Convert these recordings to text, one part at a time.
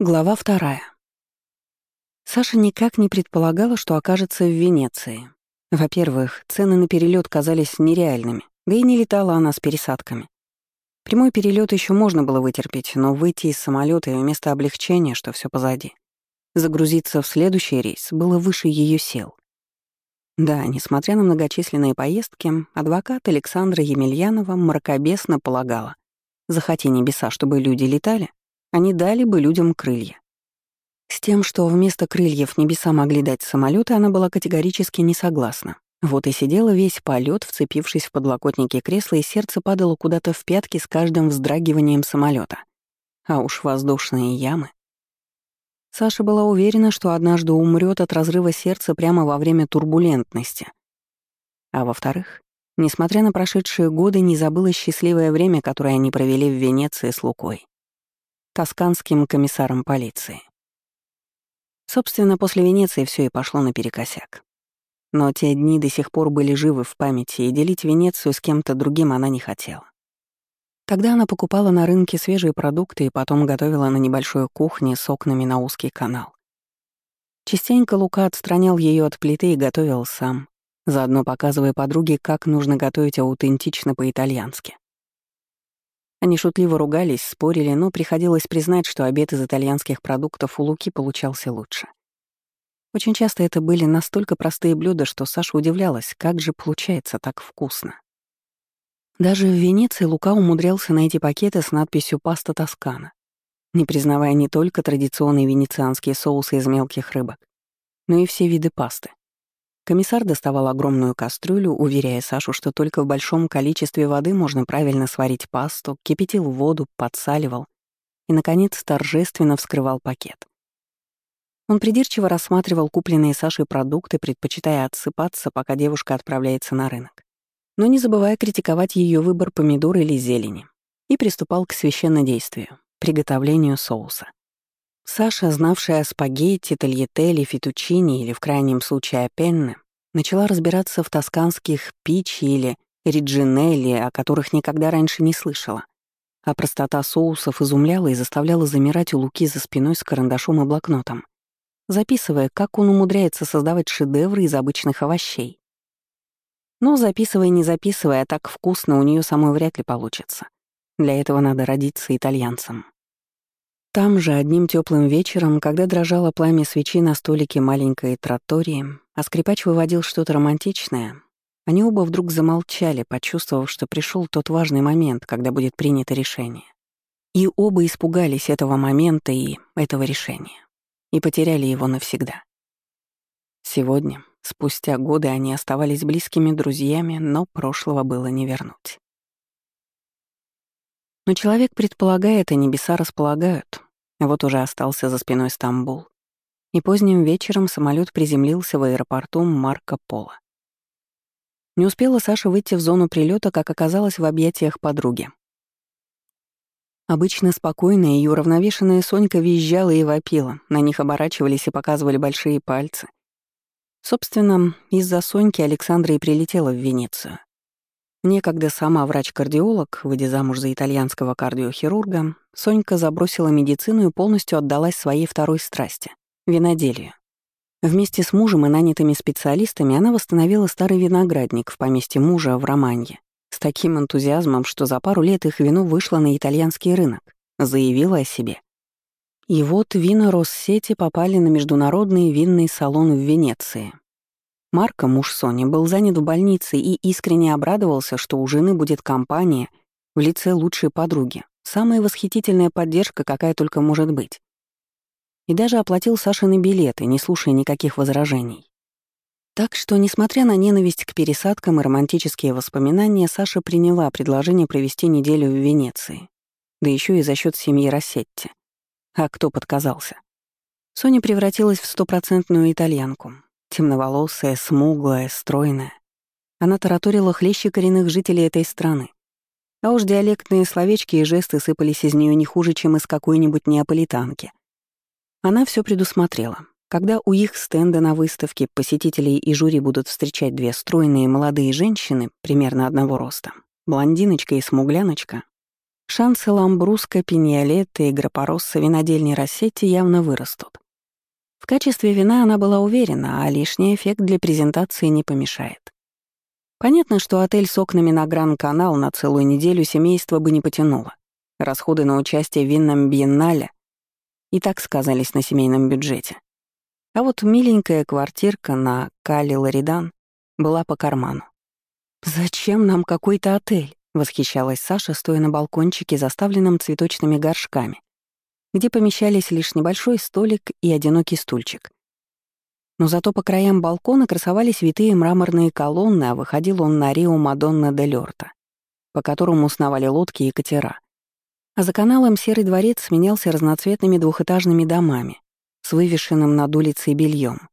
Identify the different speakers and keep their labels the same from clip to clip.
Speaker 1: Глава вторая. Саша никак не предполагала, что окажется в Венеции. Во-первых, цены на перелет казались нереальными, да и не летала она с пересадками. Прямой перелет еще можно было вытерпеть, но выйти из самолета и вместо облегчения, что все позади, загрузиться в следующий рейс было выше ее сил. Да, несмотря на многочисленные поездки, адвокат Александра Емельянова мракобесно полагала, захоти небеса, чтобы люди летали, они дали бы людям крылья. С тем, что вместо крыльев небеса могли дать самолеты, она была категорически не согласна. Вот и сидела весь полет, вцепившись в подлокотники кресла, и сердце падало куда-то в пятки с каждым вздрагиванием самолета. А уж воздушные ямы. Саша была уверена, что однажды умрет от разрыва сердца прямо во время турбулентности. А во-вторых, несмотря на прошедшие годы, не забыла счастливое время, которое они провели в Венеции с Лукой тосканским комиссаром полиции. Собственно, после Венеции все и пошло наперекосяк. Но те дни до сих пор были живы в памяти, и делить Венецию с кем-то другим она не хотела. Тогда она покупала на рынке свежие продукты и потом готовила на небольшой кухне с окнами на узкий канал. Частенько Лука отстранял ее от плиты и готовил сам, заодно показывая подруге, как нужно готовить аутентично по-итальянски. Они шутливо ругались, спорили, но приходилось признать, что обед из итальянских продуктов у Луки получался лучше. Очень часто это были настолько простые блюда, что Саша удивлялась, как же получается так вкусно. Даже в Венеции Лука умудрялся найти пакеты с надписью «Паста Тоскана», не признавая не только традиционные венецианские соусы из мелких рыбок, но и все виды пасты. Комиссар доставал огромную кастрюлю, уверяя Сашу, что только в большом количестве воды можно правильно сварить пасту, кипятил воду, подсаливал и, наконец, торжественно вскрывал пакет. Он придирчиво рассматривал купленные Сашей продукты, предпочитая отсыпаться, пока девушка отправляется на рынок. Но не забывая критиковать ее выбор помидор или зелени. И приступал к священнодействию — приготовлению соуса. Саша, знавшая о спагетти, тольеттелли, фетучини или, в крайнем случае, о пенне, начала разбираться в тосканских пичи или риджинелли, о которых никогда раньше не слышала. А простота соусов изумляла и заставляла замирать у Луки за спиной с карандашом и блокнотом, записывая, как он умудряется создавать шедевры из обычных овощей. Но записывая, не записывая, так вкусно у нее самой вряд ли получится. Для этого надо родиться итальянцем. Там же, одним теплым вечером, когда дрожало пламя свечи на столике маленькой тротории, а скрипач выводил что-то романтичное, они оба вдруг замолчали, почувствовав, что пришел тот важный момент, когда будет принято решение. И оба испугались этого момента и этого решения. И потеряли его навсегда. Сегодня, спустя годы, они оставались близкими друзьями, но прошлого было не вернуть. Но человек предполагает, а небеса располагают, вот уже остался за спиной Стамбул. И поздним вечером самолет приземлился в аэропорту Марко Поло. Не успела Саша выйти в зону прилета, как оказалась в объятиях подруги. Обычно спокойная и уравновешенная Сонька визжала и вопила, на них оборачивались и показывали большие пальцы. Собственно, из-за Соньки Александра и прилетела в Венецию. Некогда сама врач-кардиолог, выйдя замуж за итальянского кардиохирурга, Сонька забросила медицину и полностью отдалась своей второй страсти — виноделию. Вместе с мужем и нанятыми специалистами она восстановила старый виноградник в поместье мужа в Романье с таким энтузиазмом, что за пару лет их вино вышло на итальянский рынок, заявила о себе. И вот вина Россети попали на международный винный салон в Венеции. Марко, муж Сони, был занят в больнице и искренне обрадовался, что у жены будет компания в лице лучшей подруги, Самая восхитительная поддержка, какая только может быть. И даже оплатил Сашины билеты, не слушая никаких возражений. Так что, несмотря на ненависть к пересадкам и романтические воспоминания, Саша приняла предложение провести неделю в Венеции. Да еще и за счет семьи Рассетти. А кто подказался? Соня превратилась в стопроцентную итальянку. Темноволосая, смуглая, стройная. Она тараторила хлеще коренных жителей этой страны. А уж диалектные словечки и жесты сыпались из нее не хуже, чем из какой-нибудь неаполитанки. Она все предусмотрела. Когда у их стенда на выставке посетителей и жюри будут встречать две стройные молодые женщины примерно одного роста, блондиночка и смугляночка, Шансы Ламбруска, Пиньолетта и Грапоросса винодельни Рассетти явно вырастут. Качестве вина она была уверена, а лишний эффект для презентации не помешает. Понятно, что отель с окнами на Гран-канал на целую неделю семейство бы не потянуло. Расходы на участие в винном биеннале и так сказались на семейном бюджете. А вот миленькая квартирка на Кали Ларидан была по карману. «Зачем нам какой-то отель?» — восхищалась Саша, стоя на балкончике, заставленном цветочными горшками, где помещались лишь небольшой столик и одинокий стульчик. Но зато по краям балкона красовались витые мраморные колонны, а выходил он на Рио Мадонна де Лёрта, по которому сновали лодки и катера. А за каналом Серый дворец сменялся разноцветными двухэтажными домами с вывешенным над улицей бельем,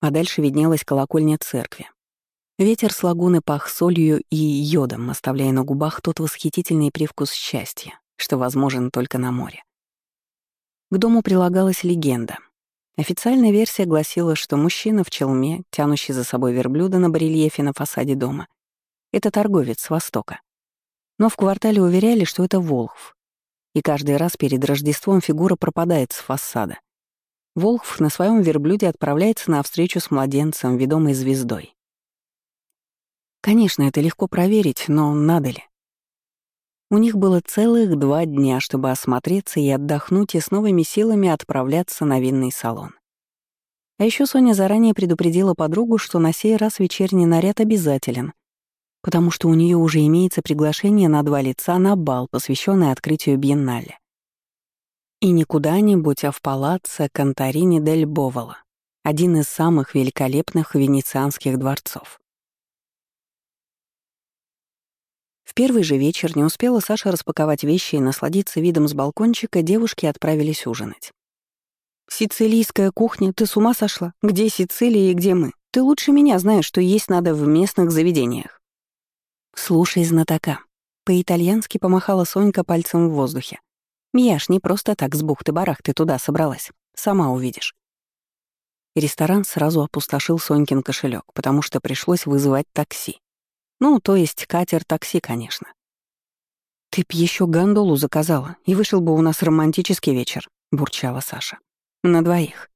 Speaker 1: а дальше виднелась колокольня церкви. Ветер с лагуны пах солью и йодом, оставляя на губах тот восхитительный привкус счастья, что возможен только на море. К дому прилагалась легенда. Официальная версия гласила, что мужчина в челме, тянущий за собой верблюда на барельефе на фасаде дома, это торговец с Востока. Но в квартале уверяли, что это Волхв. И каждый раз перед Рождеством фигура пропадает с фасада. Волхв на своем верблюде отправляется на встречу с младенцем, ведомой звездой. Конечно, это легко проверить, но надо ли? У них было целых два дня, чтобы осмотреться и отдохнуть, и с новыми силами отправляться на винный салон. А еще Соня заранее предупредила подругу, что на сей раз вечерний наряд обязателен, потому что у нее уже имеется приглашение на два лица на бал, посвященный открытию биеннале. И не куда-нибудь, а в палаццо Конторини дель Бовола, один из самых великолепных венецианских дворцов. В первый же вечер не успела Саша распаковать вещи и насладиться видом с балкончика, девушки отправились ужинать. «Сицилийская кухня, ты с ума сошла? Где Сицилия и где мы? Ты лучше меня знаешь, что есть надо в местных заведениях». «Слушай знатока». По-итальянски помахала Сонька пальцем в воздухе. «Мияш, не просто так с бухты-барахты туда собралась. Сама увидишь». Ресторан сразу опустошил Сонькин кошелек, потому что пришлось вызывать такси. Ну, то есть катер-такси, конечно. «Ты б еще гондолу заказала, и вышел бы у нас романтический вечер», — бурчала Саша. «На двоих».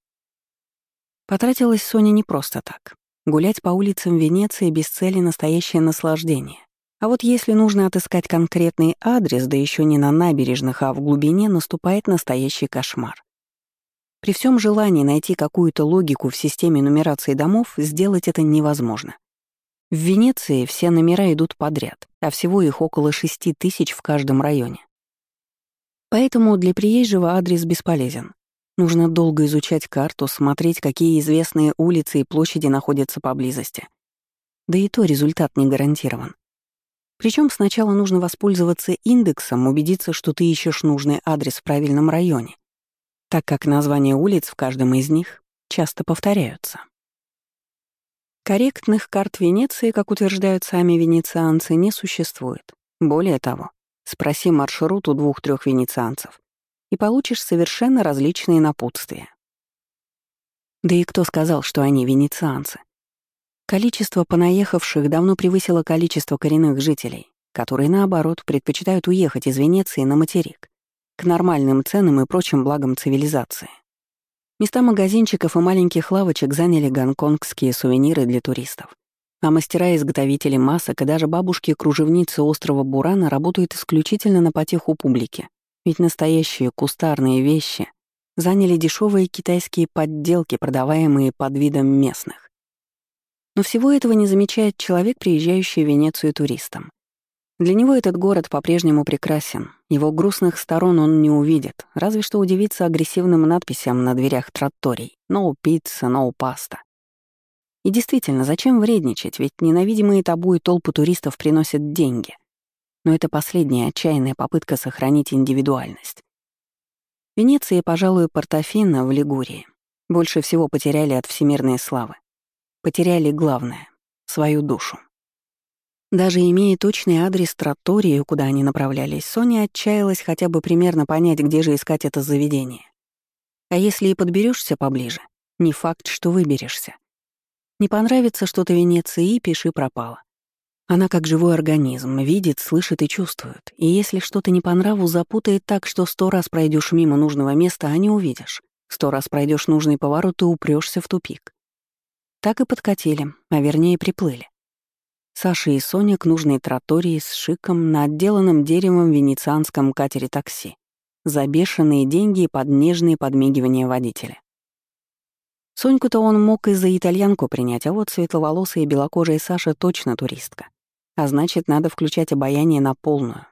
Speaker 1: Потратилась Соня не просто так. Гулять по улицам Венеции без цели — настоящее наслаждение. А вот если нужно отыскать конкретный адрес, да еще не на набережных, а в глубине, наступает настоящий кошмар. При всем желании найти какую-то логику в системе нумерации домов, сделать это невозможно. В Венеции все номера идут подряд, а всего их около шести тысяч в каждом районе. Поэтому для приезжего адрес бесполезен. Нужно долго изучать карту, смотреть, какие известные улицы и площади находятся поблизости. Да и то результат не гарантирован. Причем сначала нужно воспользоваться индексом, убедиться, что ты ищешь нужный адрес в правильном районе, так как названия улиц в каждом из них часто повторяются. Корректных карт Венеции, как утверждают сами венецианцы, не существует. Более того, спроси маршрут у двух-трех венецианцев, и получишь совершенно различные напутствия. Да и кто сказал, что они венецианцы? Количество понаехавших давно превысило количество коренных жителей, которые, наоборот, предпочитают уехать из Венеции на материк, к нормальным ценам и прочим благам цивилизации. Места магазинчиков и маленьких лавочек заняли гонконгские сувениры для туристов. А мастера-изготовители масок и даже бабушки-кружевницы острова Бурана работают исключительно на потеху публики. Ведь настоящие кустарные вещи заняли дешевые китайские подделки, продаваемые под видом местных. Но всего этого не замечает человек, приезжающий в Венецию туристом. Для него этот город по-прежнему прекрасен. Его грустных сторон он не увидит, разве что удивится агрессивным надписям на дверях тратторий «No pizza, no pasta». И действительно, зачем вредничать, ведь ненавидимые табу и толпы туристов приносят деньги. Но это последняя отчаянная попытка сохранить индивидуальность. Венеция и, пожалуй, Портофино в Лигурии больше всего потеряли от всемирной славы. Потеряли главное — свою душу. Даже имея точный адрес тротории, куда они направлялись, Соня отчаялась хотя бы примерно понять, где же искать это заведение. А если и подберешься поближе, не факт, что выберешься. Не понравится что-то Венеции, пиши пропало. Она как живой организм, видит, слышит и чувствует. И если что-то не по нраву, запутает так, что сто раз пройдешь мимо нужного места, а не увидишь. Сто раз пройдешь нужный поворот и упрешься в тупик. Так и подкатили, а вернее приплыли. Саша и Соня к нужной тротории с шиком на отделанном деревом венецианском катере такси. За бешеные деньги и под нежные подмигивания водителя. Соньку-то он мог и за итальянку принять, а вот светловолосая и белокожая Саша точно туристка. А значит, надо включать обаяние на полную.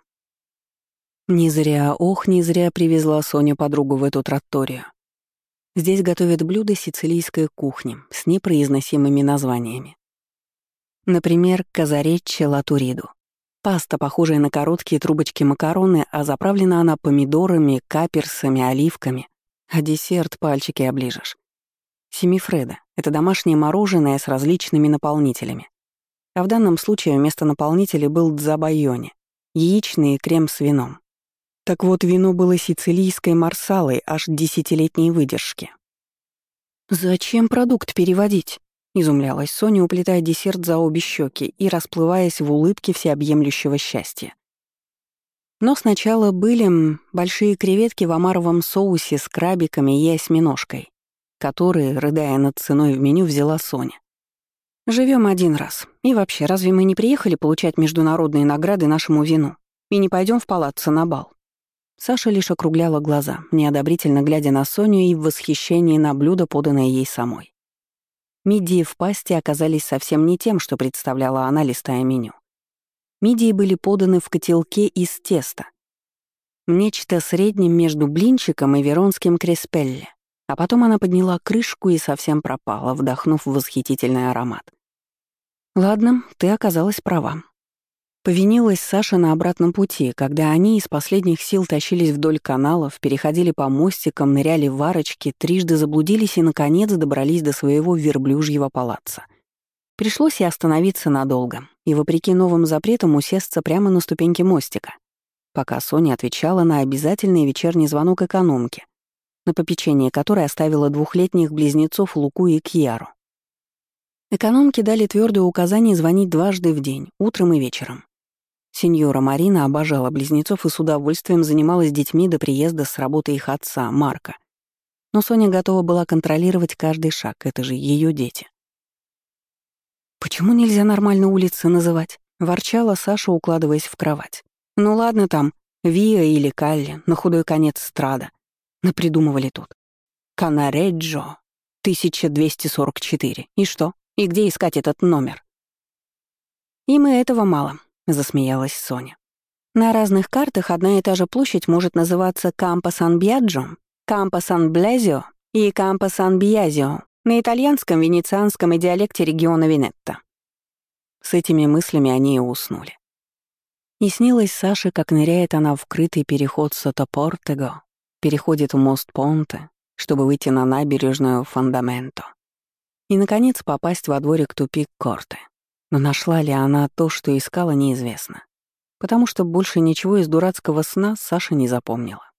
Speaker 1: Не зря, ох, не зря привезла Соня подругу в эту тратторию. Здесь готовят блюда сицилийской кухни с непроизносимыми названиями. Например, казаречче латуриду. Паста, похожая на короткие трубочки макароны, а заправлена она помидорами, каперсами, оливками. А десерт пальчики оближешь. Семифреда — это домашнее мороженое с различными наполнителями. А в данном случае вместо наполнителя был дзабайони — яичный крем с вином. Так вот, вино было сицилийской марсалой аж десятилетней выдержки. «Зачем продукт переводить?» — изумлялась Соня, уплетая десерт за обе щеки и расплываясь в улыбке всеобъемлющего счастья. Но сначала были большие креветки в омаровом соусе с крабиками и осьминожкой, которые, рыдая над ценой в меню, взяла Соня. Живем один раз. И вообще, разве мы не приехали получать международные награды нашему вину? И не пойдем в палаццо на бал?» Саша лишь округляла глаза, неодобрительно глядя на Соню и в восхищении на блюдо, поданное ей самой. Мидии в пасте оказались совсем не тем, что представляла она, листая меню. Мидии были поданы в котелке из теста. Нечто средним между блинчиком и веронским креспелле. А потом она подняла крышку и совсем пропала, вдохнув восхитительный аромат. «Ладно, ты оказалась права». Повинилась Саша на обратном пути, когда они из последних сил тащились вдоль каналов, переходили по мостикам, ныряли в арочки, трижды заблудились и, наконец, добрались до своего верблюжьего палаца. Пришлось и остановиться надолго, и, вопреки новым запретам, усесться прямо на ступеньке мостика, пока Соня отвечала на обязательный вечерний звонок экономки, на попечение которой оставила двухлетних близнецов Луку и Кьяру. Экономки дали твердое указание звонить дважды в день, утром и вечером. Сеньора Марина обожала близнецов и с удовольствием занималась детьми до приезда с работы их отца, Марка. Но Соня готова была контролировать каждый шаг, это же ее дети. «Почему нельзя нормально улицы называть?» — ворчала Саша, укладываясь в кровать. «Ну ладно там, Виа или Калли, на худой конец Страда. Напридумывали тут. Канареджо, 1244. И что? И где искать этот номер? Им и этого мало, засмеялась Соня. На разных картах одна и та же площадь может называться Кампо Сан-Бьяджо, Кампо Сан-Блезио и Кампо Сан-Бьязио на итальянском, венецианском и диалекте региона Венетто. С этими мыслями они и уснули. И снилось Саше, как ныряет она в крытый переход Сото-Портего переходит в мост Понте, чтобы выйти на набережную Фондаменто. И, наконец, попасть во дворик тупик Корте. Но нашла ли она то, что искала, неизвестно. Потому что больше ничего из дурацкого сна Саша не запомнила.